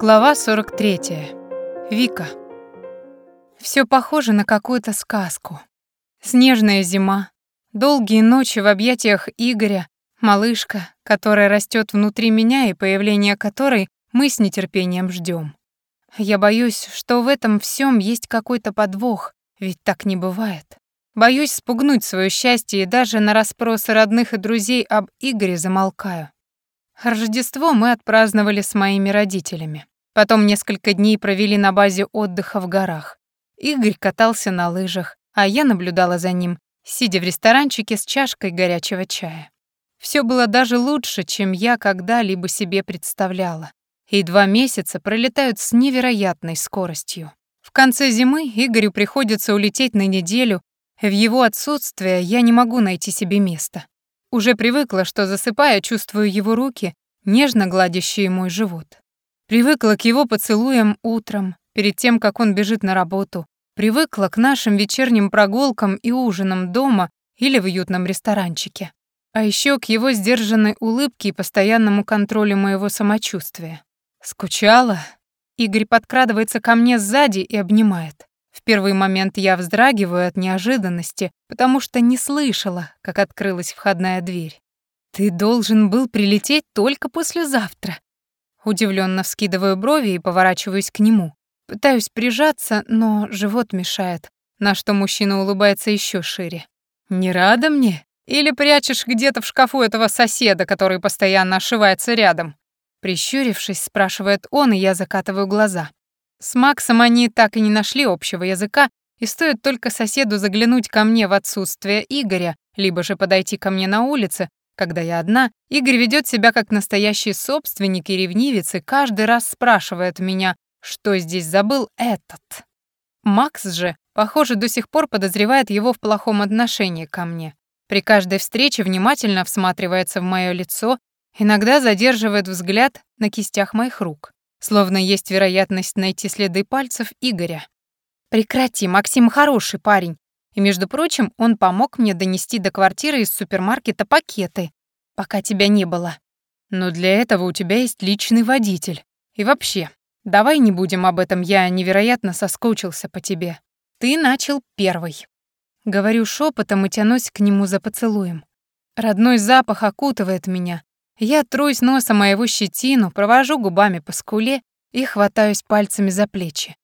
Глава 43. Вика. Все похоже на какую-то сказку. Снежная зима, долгие ночи в объятиях Игоря, малышка, которая растет внутри меня и появление которой мы с нетерпением ждем. Я боюсь, что в этом всем есть какой-то подвох, ведь так не бывает. Боюсь спугнуть свое счастье и даже на расспросы родных и друзей об Игоре замолкаю. Рождество мы отпраздновали с моими родителями. Потом несколько дней провели на базе отдыха в горах. Игорь катался на лыжах, а я наблюдала за ним, сидя в ресторанчике с чашкой горячего чая. Все было даже лучше, чем я когда-либо себе представляла. И два месяца пролетают с невероятной скоростью. В конце зимы Игорю приходится улететь на неделю, в его отсутствие я не могу найти себе места. Уже привыкла, что засыпая, чувствую его руки, нежно гладящие мой живот. Привыкла к его поцелуям утром, перед тем, как он бежит на работу. Привыкла к нашим вечерним прогулкам и ужинам дома или в уютном ресторанчике. А еще к его сдержанной улыбке и постоянному контролю моего самочувствия. Скучала? Игорь подкрадывается ко мне сзади и обнимает. В первый момент я вздрагиваю от неожиданности, потому что не слышала, как открылась входная дверь. «Ты должен был прилететь только послезавтра». Удивленно вскидываю брови и поворачиваюсь к нему. Пытаюсь прижаться, но живот мешает, на что мужчина улыбается еще шире. «Не рада мне? Или прячешь где-то в шкафу этого соседа, который постоянно ошивается рядом?» Прищурившись, спрашивает он, и я закатываю глаза. С Максом они так и не нашли общего языка, и стоит только соседу заглянуть ко мне в отсутствие Игоря, либо же подойти ко мне на улице, когда я одна, Игорь ведет себя как настоящий собственник и ревнивец и каждый раз спрашивает меня, что здесь забыл этот. Макс же, похоже, до сих пор подозревает его в плохом отношении ко мне. При каждой встрече внимательно всматривается в мое лицо, иногда задерживает взгляд на кистях моих рук словно есть вероятность найти следы пальцев Игоря. «Прекрати, Максим хороший парень. И, между прочим, он помог мне донести до квартиры из супермаркета пакеты, пока тебя не было. Но для этого у тебя есть личный водитель. И вообще, давай не будем об этом, я невероятно соскучился по тебе. Ты начал первый». Говорю шепотом и тянусь к нему за поцелуем. Родной запах окутывает меня, я трусь носом моего щетину, провожу губами по скуле и хватаюсь пальцами за плечи.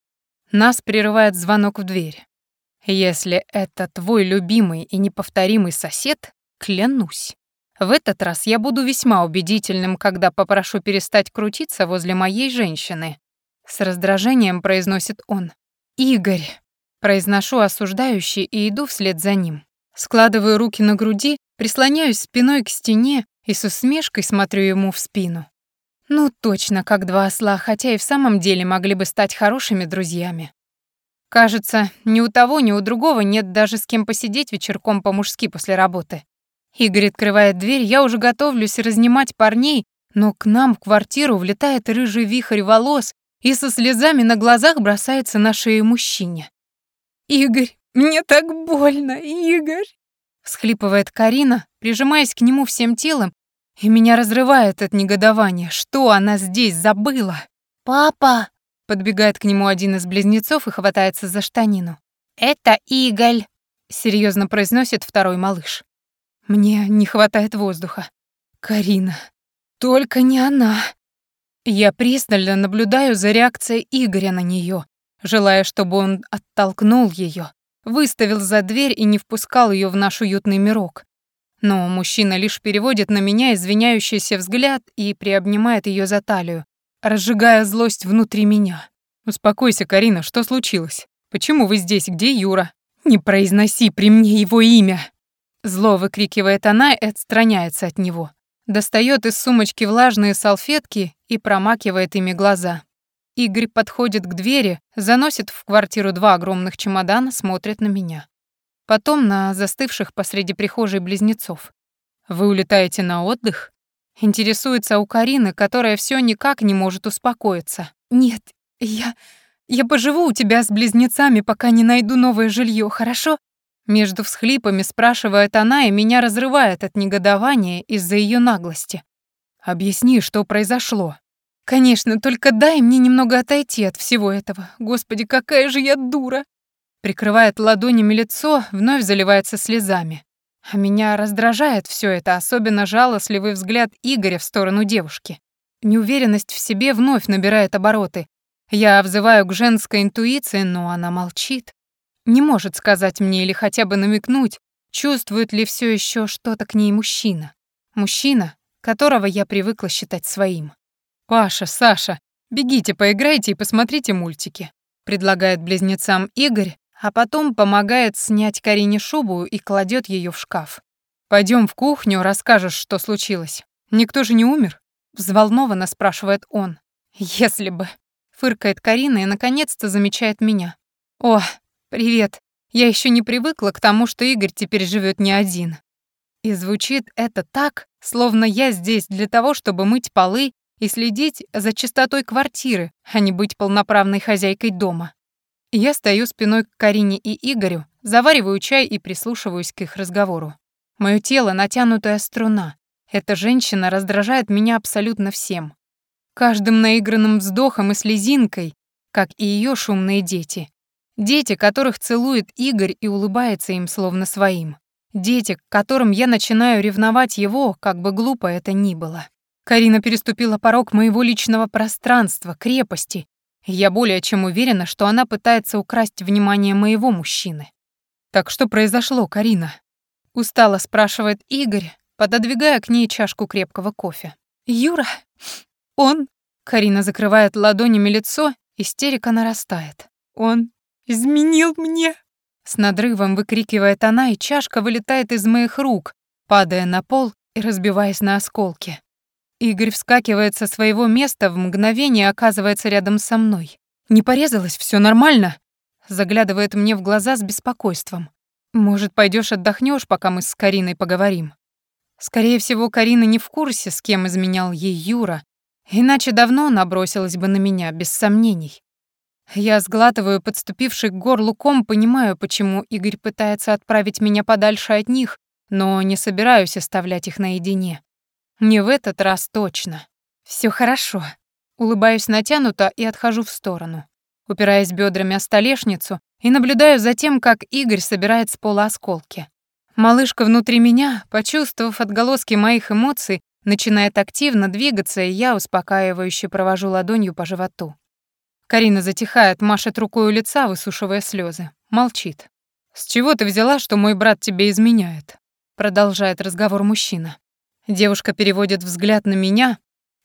Нас прерывает звонок в дверь. Если это твой любимый и неповторимый сосед, клянусь. В этот раз я буду весьма убедительным, когда попрошу перестать крутиться возле моей женщины. С раздражением произносит он. «Игорь!» Произношу осуждающий и иду вслед за ним. Складываю руки на груди, прислоняюсь спиной к стене и с усмешкой смотрю ему в спину. Ну, точно, как два осла, хотя и в самом деле могли бы стать хорошими друзьями. Кажется, ни у того, ни у другого нет даже с кем посидеть вечерком по-мужски после работы. Игорь открывает дверь, я уже готовлюсь разнимать парней, но к нам в квартиру влетает рыжий вихрь волос и со слезами на глазах бросается на шею мужчине. «Игорь, мне так больно, Игорь!» Всхлипывает Карина, прижимаясь к нему всем телом, и меня разрывает от негодования. Что она здесь забыла? «Папа!» — подбегает к нему один из близнецов и хватается за штанину. «Это Иголь!» — серьезно произносит второй малыш. Мне не хватает воздуха. «Карина! Только не она!» Я пристально наблюдаю за реакцией Игоря на нее, желая, чтобы он оттолкнул ее, выставил за дверь и не впускал ее в наш уютный мирок. Но мужчина лишь переводит на меня извиняющийся взгляд и приобнимает ее за талию, разжигая злость внутри меня. «Успокойся, Карина, что случилось? Почему вы здесь? Где Юра?» «Не произноси при мне его имя!» Зло выкрикивает она и отстраняется от него. Достает из сумочки влажные салфетки и промакивает ими глаза. Игорь подходит к двери, заносит в квартиру два огромных чемодана, смотрит на меня. Потом на застывших посреди прихожей близнецов. «Вы улетаете на отдых?» Интересуется у Карины, которая все никак не может успокоиться. «Нет, я... я поживу у тебя с близнецами, пока не найду новое жилье, хорошо?» Между всхлипами спрашивает она, и меня разрывает от негодования из-за ее наглости. «Объясни, что произошло», Конечно, только дай мне немного отойти от всего этого. Господи, какая же я дура!» Прикрывает ладонями лицо, вновь заливается слезами. А меня раздражает все это, особенно жалостливый взгляд Игоря в сторону девушки. Неуверенность в себе вновь набирает обороты. Я взываю к женской интуиции, но она молчит. Не может сказать мне или хотя бы намекнуть, чувствует ли все еще что-то к ней мужчина. Мужчина, которого я привыкла считать своим. «Паша, Саша, бегите, поиграйте и посмотрите мультики», предлагает близнецам Игорь, а потом помогает снять Карине шубу и кладет ее в шкаф. Пойдем в кухню, расскажешь, что случилось. Никто же не умер?» Взволнованно спрашивает он. «Если бы...» Фыркает Карина и наконец-то замечает меня. «О, привет. Я еще не привыкла к тому, что Игорь теперь живет не один». И звучит это так, словно я здесь для того, чтобы мыть полы и следить за чистотой квартиры, а не быть полноправной хозяйкой дома. Я стою спиной к Карине и Игорю, завариваю чай и прислушиваюсь к их разговору. Моё тело — натянутая струна. Эта женщина раздражает меня абсолютно всем. Каждым наигранным вздохом и слезинкой, как и её шумные дети. Дети, которых целует Игорь и улыбается им словно своим. Дети, к которым я начинаю ревновать его, как бы глупо это ни было. Карина переступила порог моего личного пространства, крепости, я более чем уверена, что она пытается украсть внимание моего мужчины. «Так что произошло, Карина?» Устало спрашивает Игорь, пододвигая к ней чашку крепкого кофе. «Юра, он...» Карина закрывает ладонями лицо, истерика нарастает. «Он изменил мне!» С надрывом выкрикивает она, и чашка вылетает из моих рук, падая на пол и разбиваясь на осколки. Игорь вскакивает со своего места, в мгновение оказывается рядом со мной. «Не порезалось, все нормально?» Заглядывает мне в глаза с беспокойством. «Может, пойдешь отдохнешь, пока мы с Кариной поговорим?» Скорее всего, Карина не в курсе, с кем изменял ей Юра, иначе давно набросилась бы на меня, без сомнений. Я сглатываю подступивший к горлу ком, понимаю, почему Игорь пытается отправить меня подальше от них, но не собираюсь оставлять их наедине. Не в этот раз точно. Все хорошо. Улыбаюсь натянуто и отхожу в сторону, упираясь бедрами о столешницу и наблюдаю за тем, как Игорь собирает с пола осколки. Малышка внутри меня, почувствовав отголоски моих эмоций, начинает активно двигаться, и я успокаивающе провожу ладонью по животу. Карина затихает, машет рукой у лица, высушивая слезы, молчит. «С чего ты взяла, что мой брат тебе изменяет?» Продолжает разговор мужчина. Девушка переводит взгляд на меня,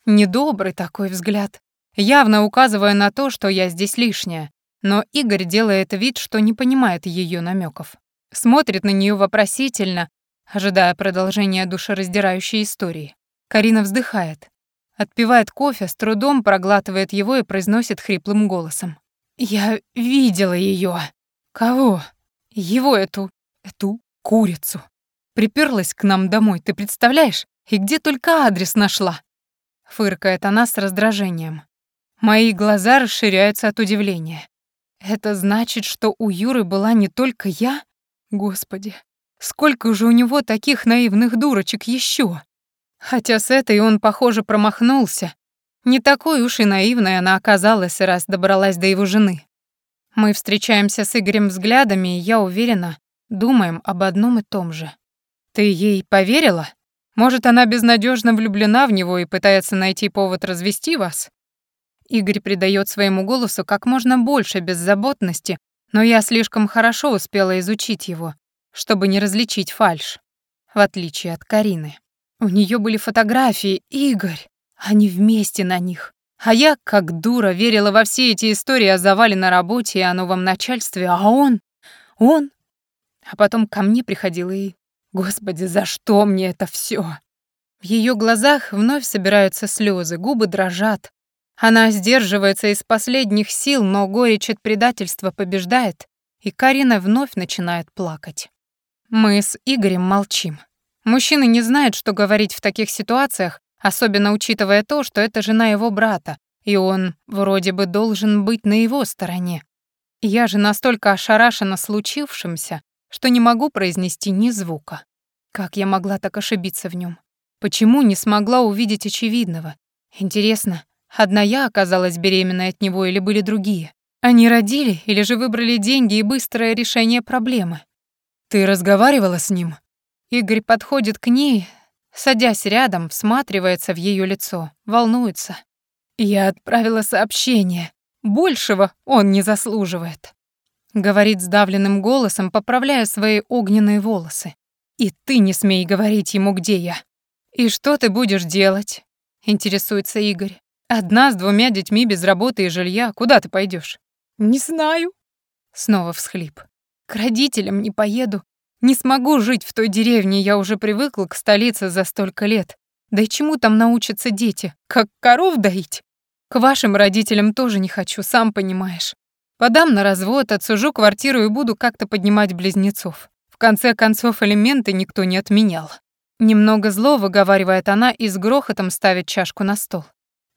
недобрый такой взгляд, явно указывая на то, что я здесь лишняя, но Игорь делает вид, что не понимает ее намеков. Смотрит на нее вопросительно, ожидая продолжения душераздирающей истории. Карина вздыхает, отпивает кофе, с трудом проглатывает его и произносит хриплым голосом. «Я видела ее. «Кого?» «Его эту... эту курицу. Приперлась к нам домой, ты представляешь? И где только адрес нашла?» Фыркает она с раздражением. Мои глаза расширяются от удивления. Это значит, что у Юры была не только я? Господи, сколько же у него таких наивных дурочек еще? Хотя с этой он, похоже, промахнулся. Не такой уж и наивной она оказалась, раз добралась до его жены. Мы встречаемся с Игорем взглядами, и я уверена, думаем об одном и том же. «Ты ей поверила?» Может, она безнадежно влюблена в него и пытается найти повод развести вас? Игорь придает своему голосу как можно больше беззаботности, но я слишком хорошо успела изучить его, чтобы не различить фальшь, в отличие от Карины. У нее были фотографии, Игорь, они вместе на них. А я, как дура, верила во все эти истории о завале на работе и о новом начальстве, а он, он... А потом ко мне приходил и Господи, за что мне это все? В ее глазах вновь собираются слезы, губы дрожат. Она сдерживается из последних сил, но горечь от предательства побеждает, и Карина вновь начинает плакать. Мы с Игорем молчим. Мужчина не знает, что говорить в таких ситуациях, особенно учитывая то, что это жена его брата, и он вроде бы должен быть на его стороне. Я же настолько ошарашена случившимся, что не могу произнести ни звука. Как я могла так ошибиться в нем? Почему не смогла увидеть очевидного? Интересно, Одна я оказалась беременной от него или были другие? Они родили или же выбрали деньги и быстрое решение проблемы? Ты разговаривала с ним? Игорь подходит к ней, садясь рядом, всматривается в ее лицо, волнуется. Я отправила сообщение. Большего он не заслуживает. Говорит сдавленным голосом, поправляя свои огненные волосы. И ты не смей говорить ему, где я. И что ты будешь делать? Интересуется Игорь. Одна с двумя детьми без работы и жилья. Куда ты пойдешь? Не знаю. Снова всхлип. К родителям не поеду. Не смогу жить в той деревне, я уже привыкла к столице за столько лет. Да и чему там научатся дети? Как коров доить? К вашим родителям тоже не хочу, сам понимаешь. Подам на развод, отсужу квартиру и буду как-то поднимать близнецов. В конце концов, элементы никто не отменял. Немного зло выговаривает она и с грохотом ставит чашку на стол.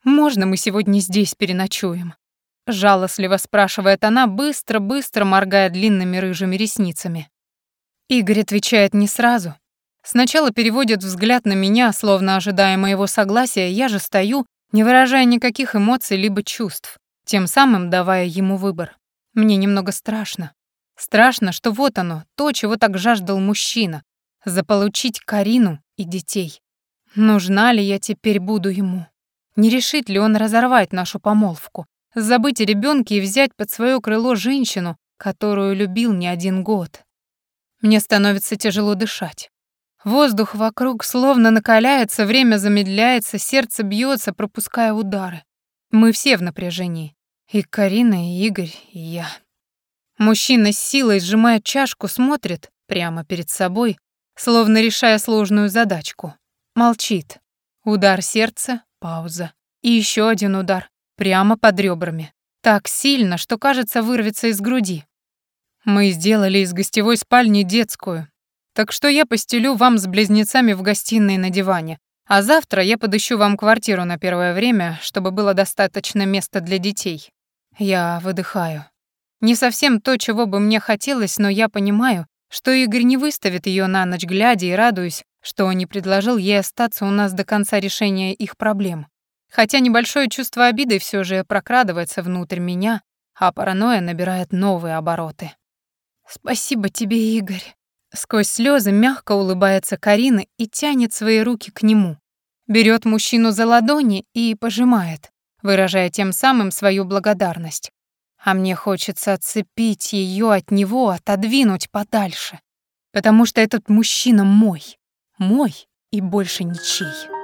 «Можно мы сегодня здесь переночуем?» Жалостливо спрашивает она, быстро-быстро моргая длинными рыжими ресницами. Игорь отвечает не сразу. Сначала переводит взгляд на меня, словно ожидая моего согласия, я же стою, не выражая никаких эмоций либо чувств, тем самым давая ему выбор. Мне немного страшно. Страшно, что вот оно, то, чего так жаждал мужчина — заполучить Карину и детей. Нужна ли я теперь буду ему? Не решит ли он разорвать нашу помолвку, забыть о и взять под своё крыло женщину, которую любил не один год? Мне становится тяжело дышать. Воздух вокруг словно накаляется, время замедляется, сердце бьется, пропуская удары. Мы все в напряжении. И Карина, и Игорь, и я. Мужчина с силой сжимая чашку, смотрит прямо перед собой, словно решая сложную задачку. Молчит. Удар сердца, пауза. И еще один удар, прямо под ребрами. Так сильно, что, кажется, вырвется из груди. Мы сделали из гостевой спальни детскую. Так что я постелю вам с близнецами в гостиной на диване. А завтра я подыщу вам квартиру на первое время, чтобы было достаточно места для детей. Я выдыхаю. Не совсем то, чего бы мне хотелось, но я понимаю, что Игорь не выставит ее на ночь глядя и радуюсь, что не предложил ей остаться у нас до конца решения их проблем. Хотя небольшое чувство обиды все же прокрадывается внутрь меня, а паранойя набирает новые обороты. «Спасибо тебе, Игорь». Сквозь слезы мягко улыбается Карина и тянет свои руки к нему. Берет мужчину за ладони и пожимает, выражая тем самым свою благодарность. А мне хочется отцепить ее от него, отодвинуть подальше. Потому что этот мужчина мой. Мой и больше ничей.